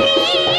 Música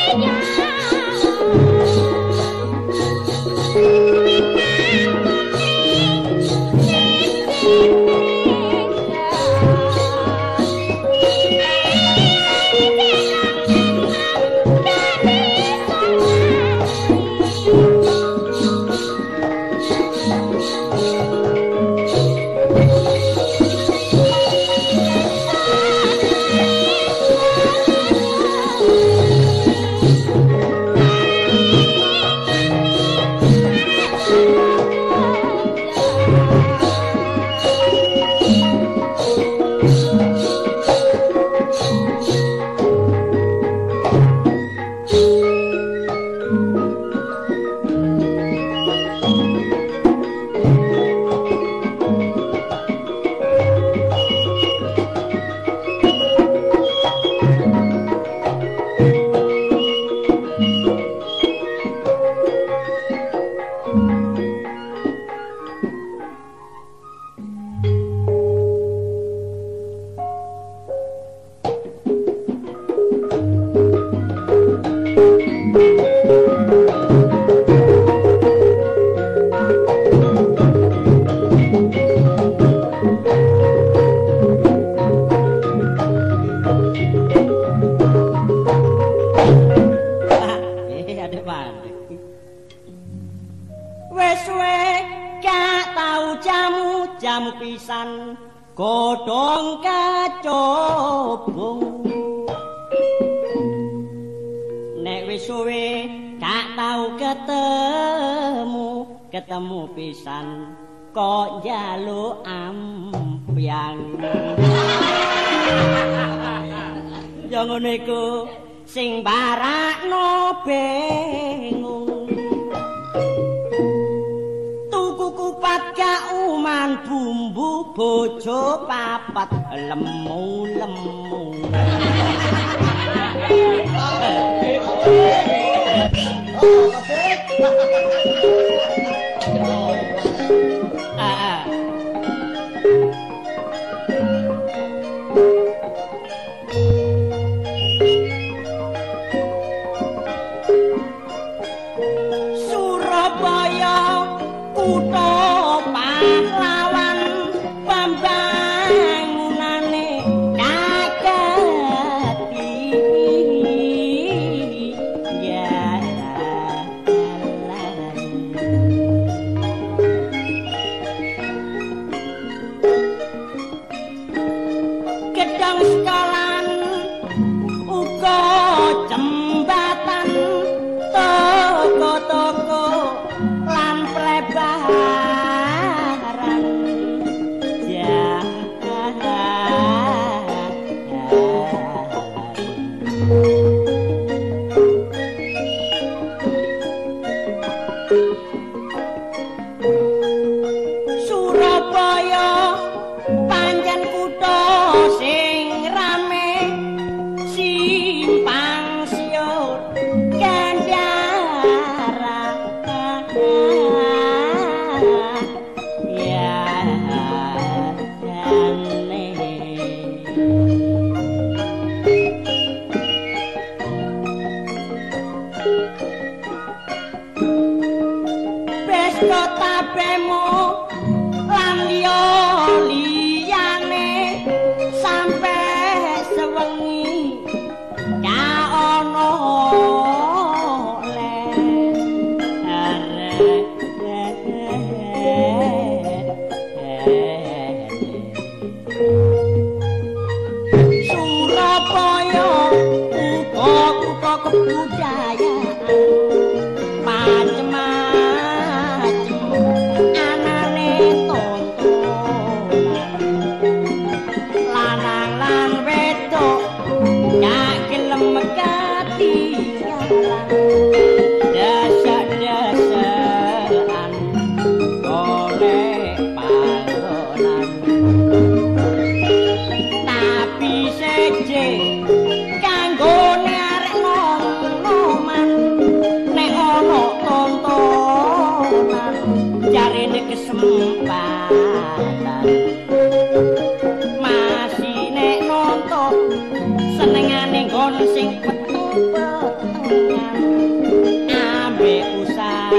kacobong nek wis suwe gak tau ketemu. Ketemu pisan kok njaluk ampyang ya ngono iku sing barakno beng uman bumbu bojo papat lemu lemu Oh, ambek usaha.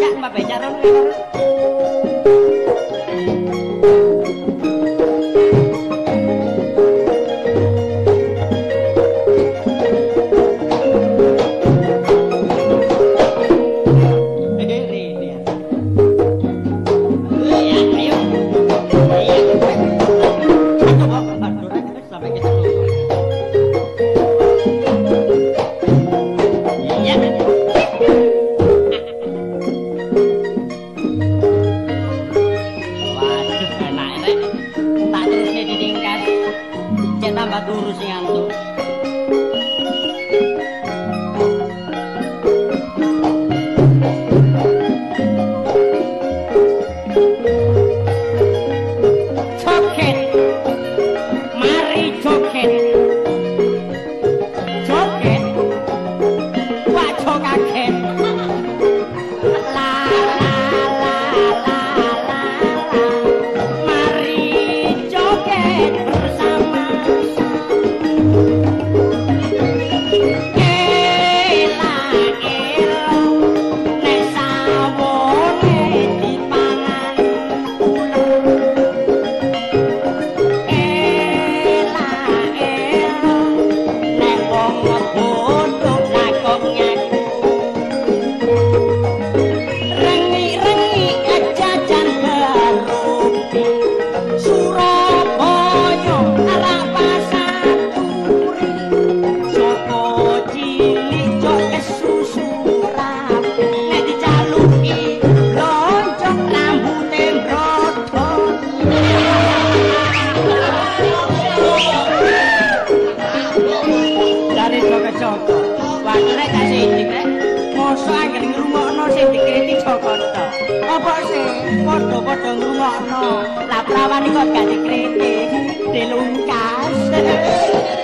chặn mà phải mbak bejaran candy. foto ngrungokno lap prawan kok gak dikritik dilungkas.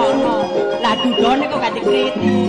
ngono. Lah dudone kok gak dikriti.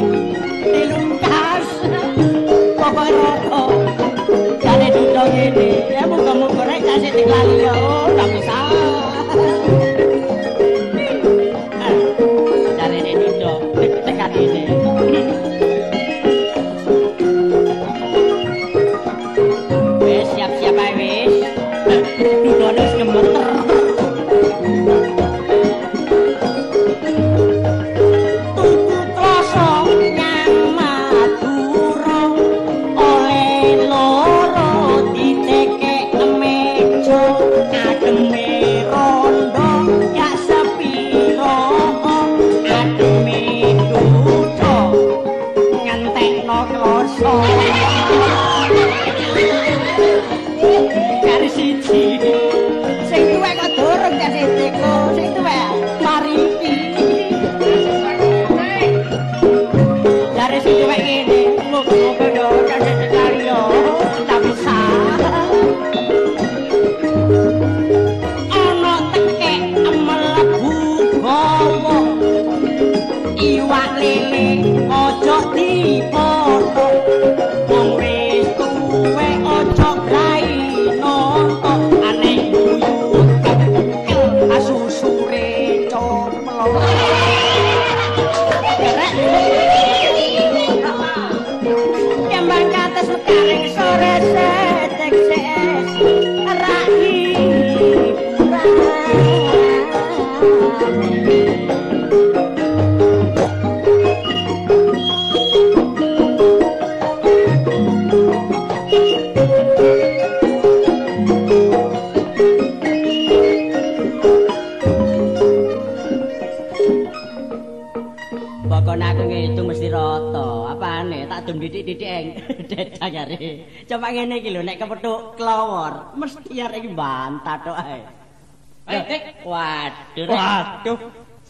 Iki lho nek kepethuk klawor mesti arek iki bantah tok ae. Waduh. Waduh.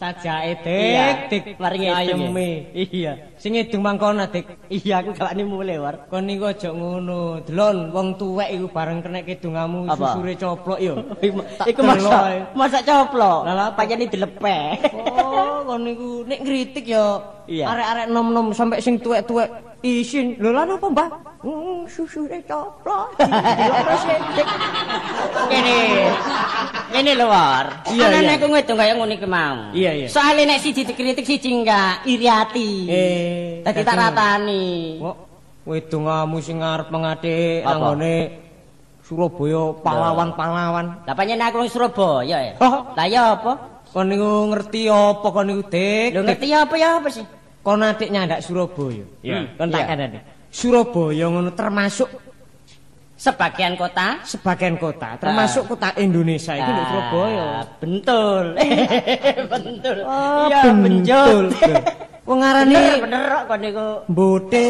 Sajake Dik, Dik maringi ayeme. Iya. Sing edung mangkona Dik. Iya aku gawani mulai war. Kon niku aja ngono. Delon wong tuwek iku bareng kena kidungamu susure coplok yo. Iku masa masa coplok. Lah pancen dilepeh. Oh, kon niku nek ngritik yo arek-arek nom-nom sampai sing tuwek-tuwek isin. Lho lan apa, Mbah? Hmm, susure coplok. Kene. Ngene lho, War. Iya, iya. nek ngedong kaya ngene iki mau. Iya, iya. Soale nek siji dikritik siji enggak iri ati. Eh, Dadi tak ratani. Kok wedung kamu sing ngarep mengatik Apa? nanggone Surabaya pahlawan-pahlawan. Lah panjenengan aku wong Surabaya ya. Oh. Lah ya apa? Kon niku ngerti apa kon niku, Dik? Lho ngerti apa ya apa sih? Kon adik nyandak Surabaya. Hmm, Kon tak iya. kandhani. Surabaya ngono termasuk Sebagian kota sebagian kota, termasuk kota Indonesia itu di Ah, Surabaya. Bentul. bentul. Oh, Iya, bentul. benjut. Wong ngarani Bener bener kok kon niku. mbote.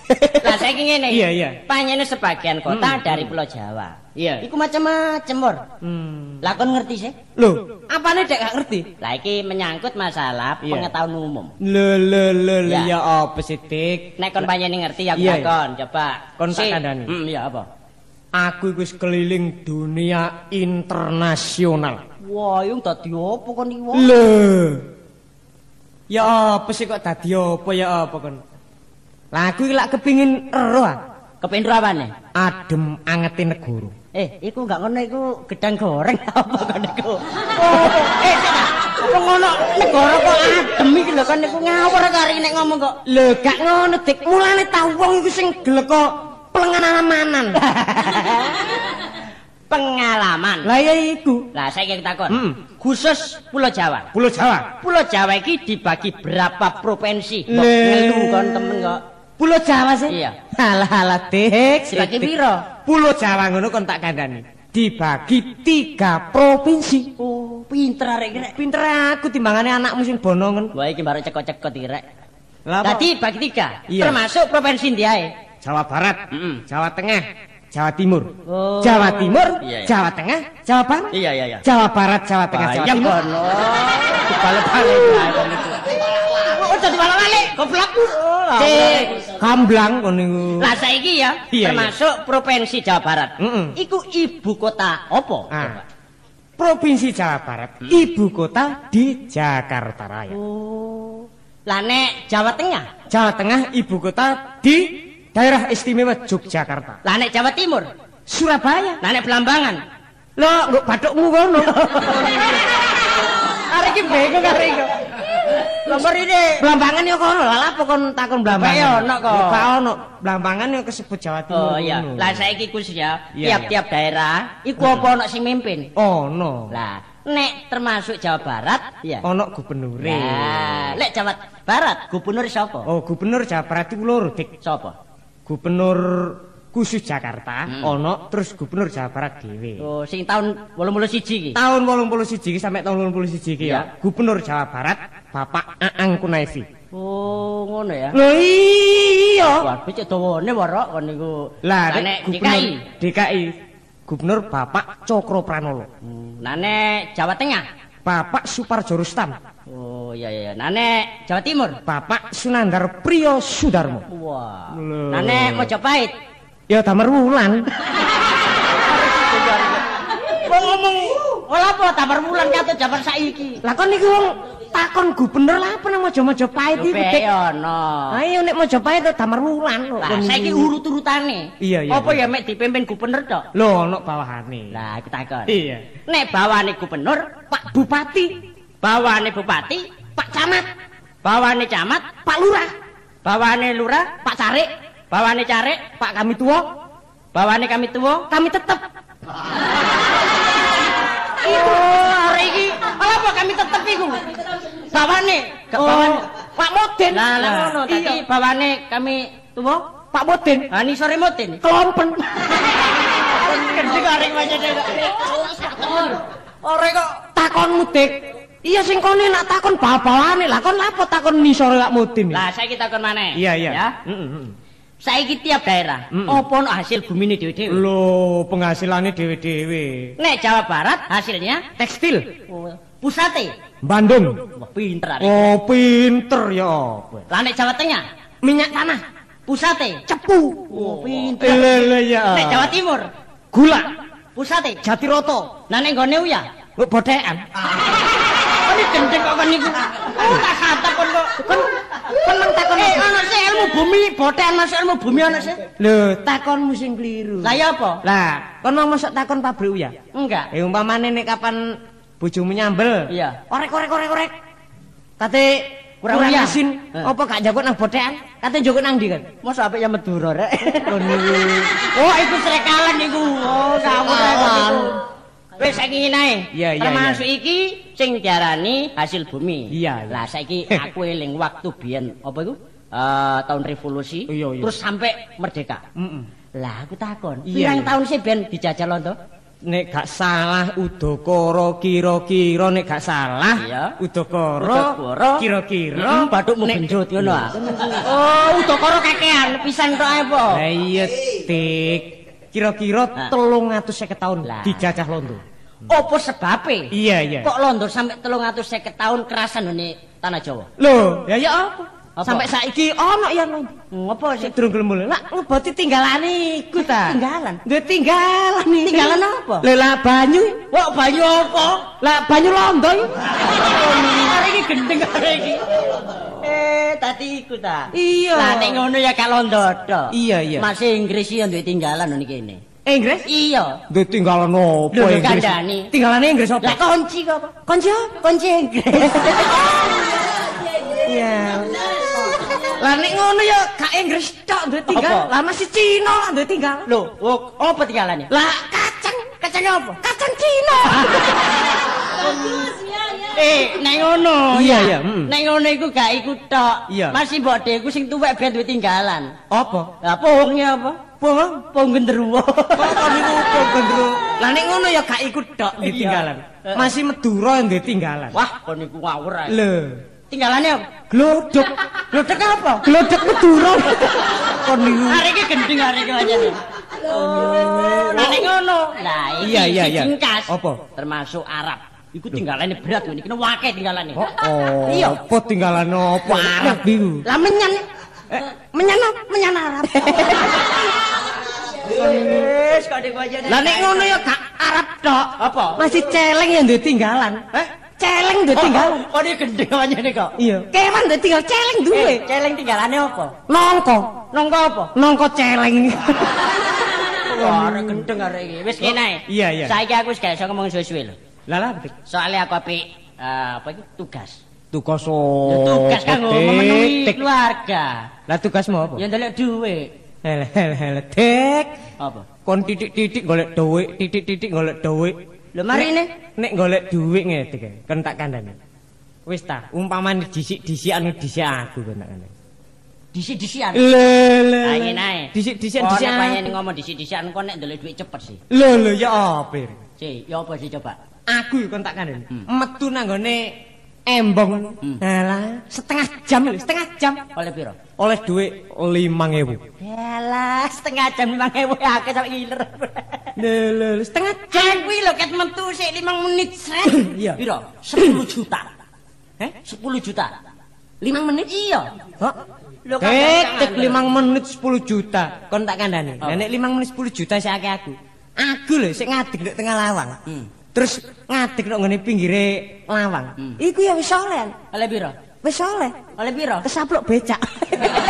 Lah saiki ngene. Iya, iya. Panjenengan sebagian kota Hmm, dari Pulau Jawa. Iya. Iku macam-macam, Bor. Hmm. Lah kon ngerti sih? Loh, apane dek gak ngerti? Lah iki menyangkut masalah Iya. pengetahuan umum. Le le le Ya. ya apa sih, Dik? Nek kon panjenengan ngerti iya. takon, coba. Kon tak Si. kandhani. Hmm, iya apa? Aku wis keliling dunia internasional. Wah, yung dadi apa kon iki? Le. Ya apa sih kok dadi apa ya apa kon? Lah aku iki lak kepingin ero ah. Kepengin apane? adem angete negara. Eh, iku gak ngono iku gedang goreng apa kon iku? Oh, eh. Apa ngono negara kok adem iki lho kon niku ngawur kari nek ngomong kok. Lho gak ngono dik, mulane tau wong iku sing gelek kok pelenganan-manan. Pengalaman. Lah ya iku. Lah saiki takon. Hmm. Khusus Pulau Jawa. Pulau Jawa. Pulau Jawa iki dibagi berapa provinsi? Kok ngelu kon temen kok. Pulau Jawa sih? Iya. Alah alah dik. Dibagi piro? Pulau Jawa ngono kon tak kandhani. Dibagi tiga provinsi. Oh, pinter arek iki rek. Pinter aku timbangane anakmu sing bonongen. Wah iki baru cekot-cekot iki rek. Lah apa? Tadi bagi tiga, Iya. termasuk provinsi Ndiae. Jawa Barat, Mm-mm. Jawa Tengah, Jawa Timur. Oh. Jawa Timur, Iya, iya. Jawa Tengah, Jawa Barat. Iya iya iya. Jawa Barat, Jawa Tengah, Jawa Timur. kono. Dibalik-balik iku. Oh, dadi balik-balik, goblok. Cek, kamblang ngono niku. Lah saiki ya, Iya, termasuk provinsi Jawa Barat. Mm-mm. Iku ibu kota apa? Ah. Provinsi Jawa Barat, ibu kota di Jakarta Raya. Oh. Lah nek Jawa Tengah, Jawa Tengah, ibu kota di daerah istimewa Yogyakarta. lah nek Jawa Timur, Surabaya. lah nek Belambangan. Loh, nggo bathukmu kono. Arek iki bingung arek iki. Nomor ini Blambangan ya kono, lah apa kon takon Blambangan? Ya, ono kok. Ya, Gak ono. Blambangan ya kesebut Jawa Timur. Oh iya, lah saiki ya, Iya, tiap-tiap daerah iku apa ono sing mimpin. Ono. Lah, nek termasuk Jawa Barat, ya. Ono gubernure. Lah, nek Jawa Barat gubernur sapa? Oh, gubernur Jawa Barat itu loro, Dik. Sapa? Gubernur khusus Jakarta, Hmm. ono terus gubernur Jawa Barat dhewe. Oh, sing tahun 81 iki. Tahun 81 iki sampai tahun 81 iki ya, gubernur Jawa Barat Bapak Aang Kunaifi. Oh, ngono ya. Lho iya. Waduh, cek dawane warok kon niku. Lah nek DKI. DKI Gubernur Bapak Cokro Pranolo. Hmm, nek Jawa Tengah. Bapak Suparjo Rustam. Oh, iya iya. Lah nek Jawa Timur. Bapak Sunandar Priyo Sudarmo. Wah. Lah nek Mojopahit. Ya Damar Wulan. Wong ngomong Ola apa tabar bulan katut jabar saiki. Lah kon niku wong takon gubernur lah apa nang Mojopahit iki. Be ono. Ayo nek Mojopahit Damar Wulan. Lah saiki urut-urutane. Iya, iya, Apa iya. ya mek dipimpin gubernur tok? Lho ono bawahane. Lah kita kon. Iya. Nek bawane gubernur, Pak Bupati, bawane bupati, Pak Camat. Bawane camat, Pak Lurah. Bawane lurah, Pak Carik. Bawane carik, Pak kami tua, bawane kami tuwa. kami tetep. Oh, hari iki apa kami tetep iku? Bawane, gak Oh, bawane. Pak Moden. Lah lah Lah, ngono iya. bawane kami tuwa. Pak Moden. Ah ni sore moten. Kelompen. Gede arek wae Ora kok takonmu, Dik. Iya sing kene nak takon bal-balane lah kon lapo takon nisore lak Moden. Lah saiki takon maneh. Iya, iya. Ya. Heeh, heeh. Saiki tiap daerah Mm-mm. apa ono hasil bumine dhewe-dhewe. Lho, penghasilannya dhewe-dhewe. Nek Jawa Barat hasilnya Tekstil, pusate. Bandung. Wah, pinter arek. Oh, pinter ya apa? Lah nek Jawa Tengah Minyak tanah, pusate. cepu. Oh, pinter. Lele ya. Nek Jawa Timur gula, pusate. Jatiroto, Lah nek nggone uya. Bodekan. Oh, ini gendeng kok niku. Oh, tak kata kon kok. Kon kon nang takon. Eh, ana sih ilmu bumi, boten ana sih ilmu bumi ana sih. Lho, takonmu sing kliru. Lah ya apa? Lah, kon mau masuk takon pabrik ya? Enggak. Eh umpamane nek kapan bojomu nyambel. Iya. Orek orek orek orek. Kate kurang Kurang yasin, apa gak jago nang bodekan? Kate jago nang ndi kan? Mosok apik ya Madura rek. Oh iku srekalan niku. Oh, kok niku. Wis saiki ngene ae. Iya, iya, Termasuk iki sing diarani hasil bumi. Iya. Lah saiki aku eling waktu biyen apa iku? Eh tahun revolusi Iya, iya. terus sampai merdeka. Heeh. Lah aku takon, pirang tahun sih ben dijajal londo? Nek gak salah Udakara kira-kira nek gak salah Iya. Udakara kira-kira bathukmu genjot ngono ah. Oh, udakara kakean pisan tok ae po. Lah iya Dik. Kira-kira Nah. 350 tahun Lah. dijajah Londo. Apa sebabe? Iya, iya. Kok londo sampai 350 tahun kerasan ngene tanah Jawa? Loh, ya ya apa? Apa? Sampai saiki ono ya Londo. Ngopo sih? Sik durung gelem mulai. Lah ngeboti tinggalane iku ta. Tinggalan? Duwe tinggalan. Tinggalan apa? Lah lah banyu. Kok banyu apa? Lah banyu Londo iki. Hari iki gendeng hari iki. Eh, tadi iku ta. Iya. Lah nek ngono ya gak londo tok. Iya, iya. Masih Inggris iki duwe tinggalan ngene kene. Inggris? Iya. Duwe tinggalan opo Inggris? kandhani. Tinggalane Inggris Lah apa? kunci kok apa? Kunci? Kunci Inggris. Iya. Lah nek ngono ya gak Inggris tok duwe tinggal. Lah masih Cina lah duwe tinggal. Lho, oh, apa tinggalane? Lah kacang, Kacang apa? kacang Cina. Eh, nek ngono. Iya, ya. iya, mm. Nek ngono iku gak iku tok. Iya. Masih mbok deku sing tuwek ben duwe tinggalan. Apa? Lah apa? Pohong, pohong genderuwo. Kok niku kok gendro. Lah nek ngono ya gak ikut tok Iya. ditinggalan. Masih Madura yang duwe tinggalan. Wah, kon niku ngawur ae. Lho, Tinggalannya apa? glodok. Glodek apa? Glodok Madura. Kon niku. Hari iki gendeng hari iki aja nih. Lah nek ngono. Lah Iya, iya, iya. Apa? Termasuk Arab. Iku tinggalane berat ngene iki wake tinggalane. Oh, oh. Iya. Apa tinggalan apa Arab iku? Lah menyan. Eh, menyan? Menyan Arab. Wis kok dek aja. Lah nek ngono ya gak Arab tok. Apa? Masih celeng yang duwe tinggalan. Eh? Celeng duwe tinggalan. Oh, dia gendeng aja nih kok. Iya. Kewan duwe tinggal celeng duwe. Eh, celeng tinggalannya apa? Nongko. Nongko apa? Nongko celeng. Wah, gendeng arek iki. Wis kene. Iya, iya. Saiki aku wis gak iso ngomong suwe-suwe lho. Lah lah betik. Soalnya aku apik eh, apa iki tugas. Tugas Ya tugas kanggo memenuhi keluarga. Lah tugasmu apa? Ya ndelok dhuwit. Hele hele hele dik. Apa? Kon titik-titik golek dhuwit, titik-titik golek dhuwit. Lho mari Nek- ne. Nek golek dhuwit ngene dik. Kan tak kandhani. Wis ta, umpamane disik-disikan disik aku kan tak kandhani. Disi-disian. Lho lho. Ah ngene ae. Disik-disikan Oh, disik. panjenengan ngomong disi-disian kok nek ndelok dhuwit cepet sih. Lho lho ya apa? Si, ya apa sih coba? Aku kon tak kandhani. Hmm. Metu nang gone embong. Hmm. Alah, setengah jam lho, setengah jam. Oleh piro? Oleh dhuwit 5000. Yalah, setengah jam 5000 akeh sampe ngiler. Lho setengah Jan kuwi lho ket metu sik 5 menit sret. Iya. Piro? 10 juta. Eh? 10 juta. 5 menit? Iya. Hah? Lho Tek 5 menit 10 juta. Kon tak kandhani. Lah nek 5 menit 10 juta sik akeh aku. Aku lho sik ngadeg nek tengah lawang. Hmm. Terus ngadeg nek ngene pinggire lawang. Hmm. Iku ya wis oleh. Oleh piro? Wis oleh. Oleh piro? Kesaplok becak.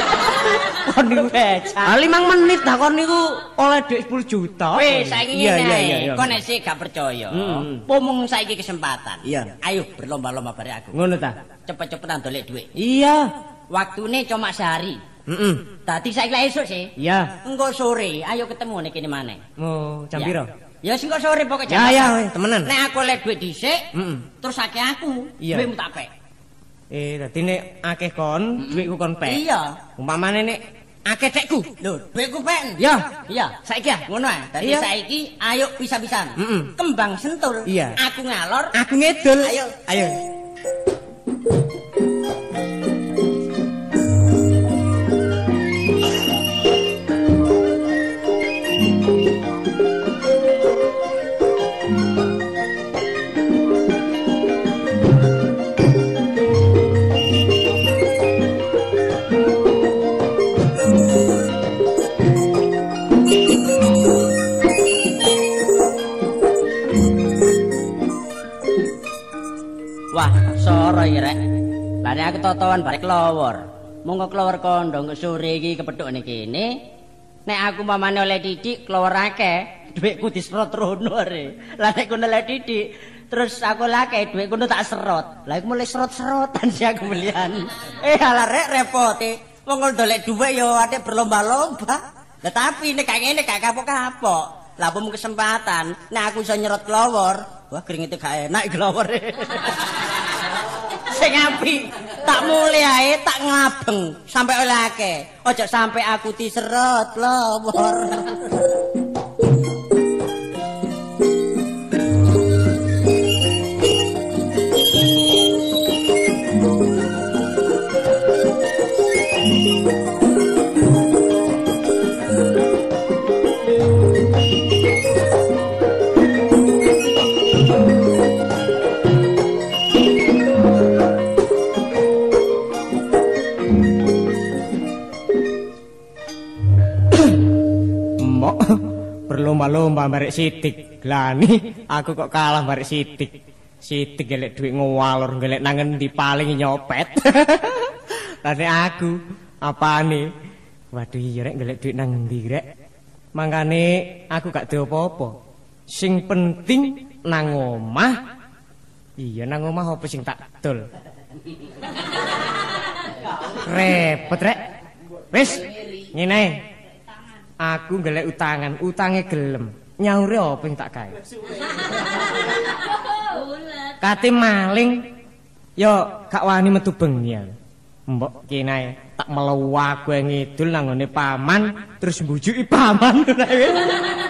Kon niku becak. Ah 5 menit dah kon niku oleh dhuwit 10 juta. Wis saiki ngene ae. Kok nek sik gak percaya, Hmm. pomung saiki kesempatan. Iya. Ayo berlomba-lomba bare aku. Ngono ta? Cepet-cepetan dolek dhuwit. Iya. Waktune cuma sehari. Heeh. Dadi saiki esuk sih. Iya. Engko sore, ayo ketemu nek kene maneh. Mau jam Ya. Ya sing kok sore pokoke Ya, jam ya, weh, temenan. Nek aku lek dhuwit dhisik, Heeh. terus akeh aku, Iya. dhuwitmu tak pek. Eh, dadi nek akeh kon, dhuwitku kon pek. Iya. Umpamane nek akeh tekku. Lho, dhuwitku pek. Ya. Iya, saiki ya, ngono ae. Dadi Iya. saiki ayo. Mm-mm. Kembang sentul. Iya. Aku ngalor. Aku ngedul. Ayo. Ayo. Lara iki rek. Lah nek aku totoan bare kelawur. Monggo kelawur kondong sore iki kepethuk ning kene. Nek aku mamane oleh didik kelawur akeh, dhuwitku diserot rono are. Lah nek kono oleh didik terus aku lake dhuwit kono tak serot. Lah iku mulai serot-serotan sih aku melian. Eh ala rek repote. Wong dolek dhuwit yo ate berlomba-lomba. Tetapi nek kaya ngene gak kapok-kapok. Lah apa kesempatan nek aku iso nyerot kelawur, wah kringete gak enak kelawur. Sing apik tak mulai ae tak ngabeng sampai oleh akeh. Ojo sampai aku diserot kelawur. Barek sitik. Glani, aku kok kalah barek sitik. Sitik gelek duit ngewalur, gelek nangen di paling nyopet. Tadi aku, apa nih? Waduh iya rek gelek duit nangen di rek. Mangkane aku gak apa-apa. Sing penting nang omah. Iya nang omah apa sing tak dol. Repot rek. Wis, ngene. Aku golek utangan, utange gelem. Nyaure apa sing tak gawe? Kate maling yo gak wani metu bengi. Mbok kene tak melu aku ngidul nang paman terus mbujuki paman.